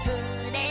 忘れ